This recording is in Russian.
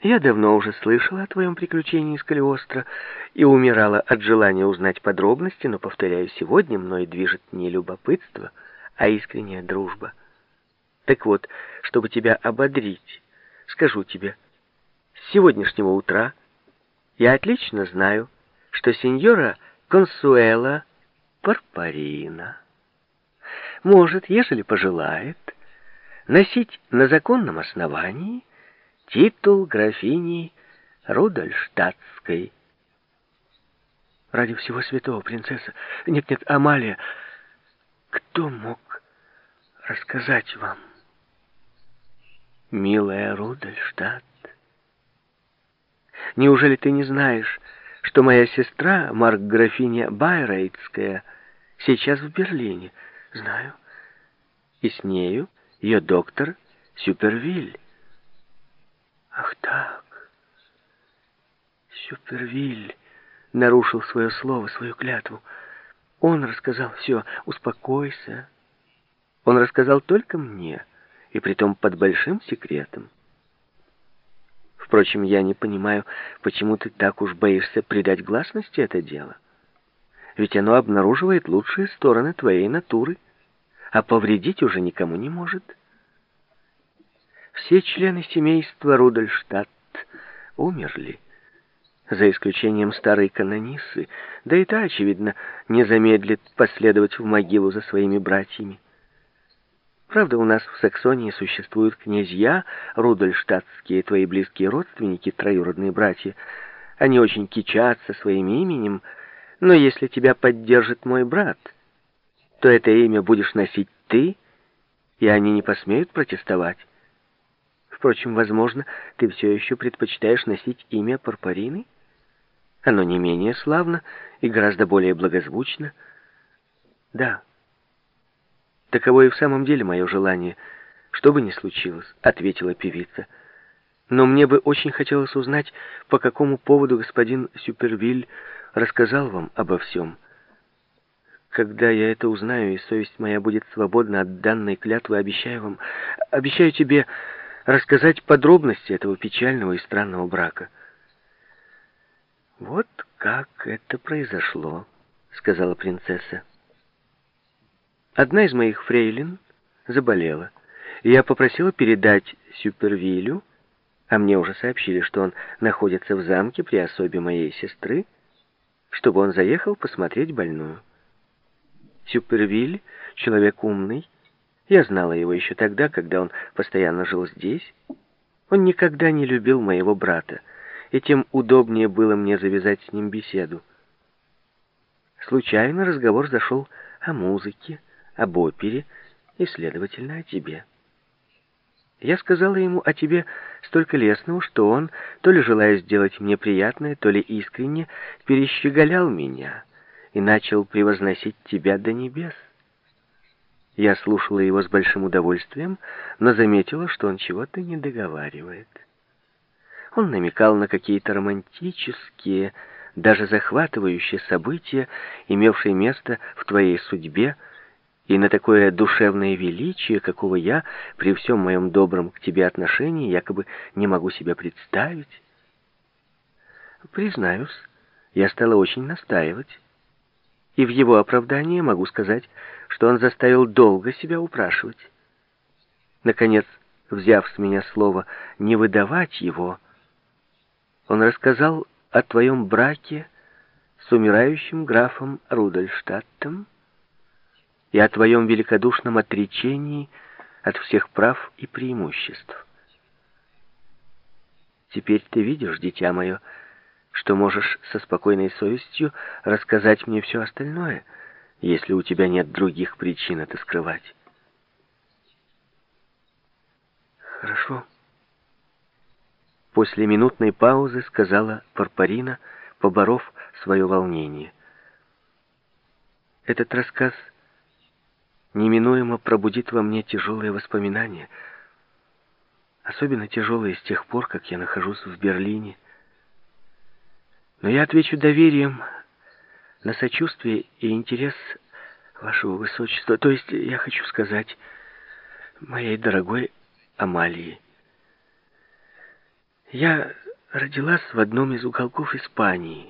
Я давно уже слышала о твоем приключении из Калиостро и умирала от желания узнать подробности, но, повторяю, сегодня мной движет не любопытство, а искренняя дружба. Так вот, чтобы тебя ободрить, скажу тебе, с сегодняшнего утра я отлично знаю, что сеньора Консуэла Парпарина может, ежели пожелает, носить на законном основании титул графини Рудольштадтской. Ради всего святого, принцесса. Нет-нет, Амалия, кто мог рассказать вам? Милая Рудольштадт, неужели ты не знаешь, что моя сестра, Марк-графиня Байрейтская, сейчас в Берлине? Знаю. И с нею ее доктор Сюпервиль. Ах так. Сюпервиль нарушил свое слово, свою клятву. Он рассказал все. Успокойся. Он рассказал только мне, и притом под большим секретом. Впрочем, я не понимаю, почему ты так уж боишься придать гласности это дело. Ведь оно обнаруживает лучшие стороны твоей натуры, а повредить уже никому не может. Все члены семейства Рудольштадт умерли, за исключением старой канониссы, да и та, очевидно, не замедлит последовать в могилу за своими братьями. Правда, у нас в Саксонии существуют князья, Рудольштадтские, твои близкие родственники, троюродные братья. Они очень кичатся своим именем, но если тебя поддержит мой брат, то это имя будешь носить ты, и они не посмеют протестовать. Впрочем, возможно, ты все еще предпочитаешь носить имя Парпарины? Оно не менее славно и гораздо более благозвучно. Да, таково и в самом деле мое желание, что бы ни случилось, ответила певица. Но мне бы очень хотелось узнать, по какому поводу господин Сюпервиль рассказал вам обо всем. Когда я это узнаю, и совесть моя будет свободна от данной клятвы, обещаю вам, обещаю тебе рассказать подробности этого печального и странного брака. «Вот как это произошло», — сказала принцесса. «Одна из моих фрейлин заболела, и я попросила передать Сюпервилю, а мне уже сообщили, что он находится в замке при особе моей сестры, чтобы он заехал посмотреть больную. Сюпервиль — человек умный, я знала его еще тогда, когда он постоянно жил здесь. Он никогда не любил моего брата, и тем удобнее было мне завязать с ним беседу. Случайно разговор зашел о музыке, об опере и, следовательно, о тебе. Я сказала ему о тебе столько лестного, что он, то ли желая сделать мне приятное, то ли искренне, перещеголял меня и начал превозносить тебя до небес. Я слушала его с большим удовольствием, но заметила, что он чего-то не договаривает. Он намекал на какие-то романтические, даже захватывающие события, имевшие место в твоей судьбе, и на такое душевное величие, какого я, при всем моем добром к тебе отношении, якобы не могу себе представить. Признаюсь, я стала очень настаивать. И в его оправдание могу сказать, что он заставил долго себя упрашивать. Наконец, взяв с меня слово не выдавать его, он рассказал о твоем браке с умирающим графом Рудольштадтом и о твоем великодушном отречении от всех прав и преимуществ. Теперь ты видишь, дитя мое, что можешь со спокойной совестью рассказать мне все остальное, если у тебя нет других причин это скрывать. Хорошо. После минутной паузы сказала Парпарина, поборов свое волнение. Этот рассказ неминуемо пробудит во мне тяжелые воспоминания, особенно тяжелые с тех пор, как я нахожусь в Берлине, но я отвечу доверием на сочувствие и интерес вашего высочества. То есть, я хочу сказать, моей дорогой Амалии. Я родилась в одном из уголков Испании,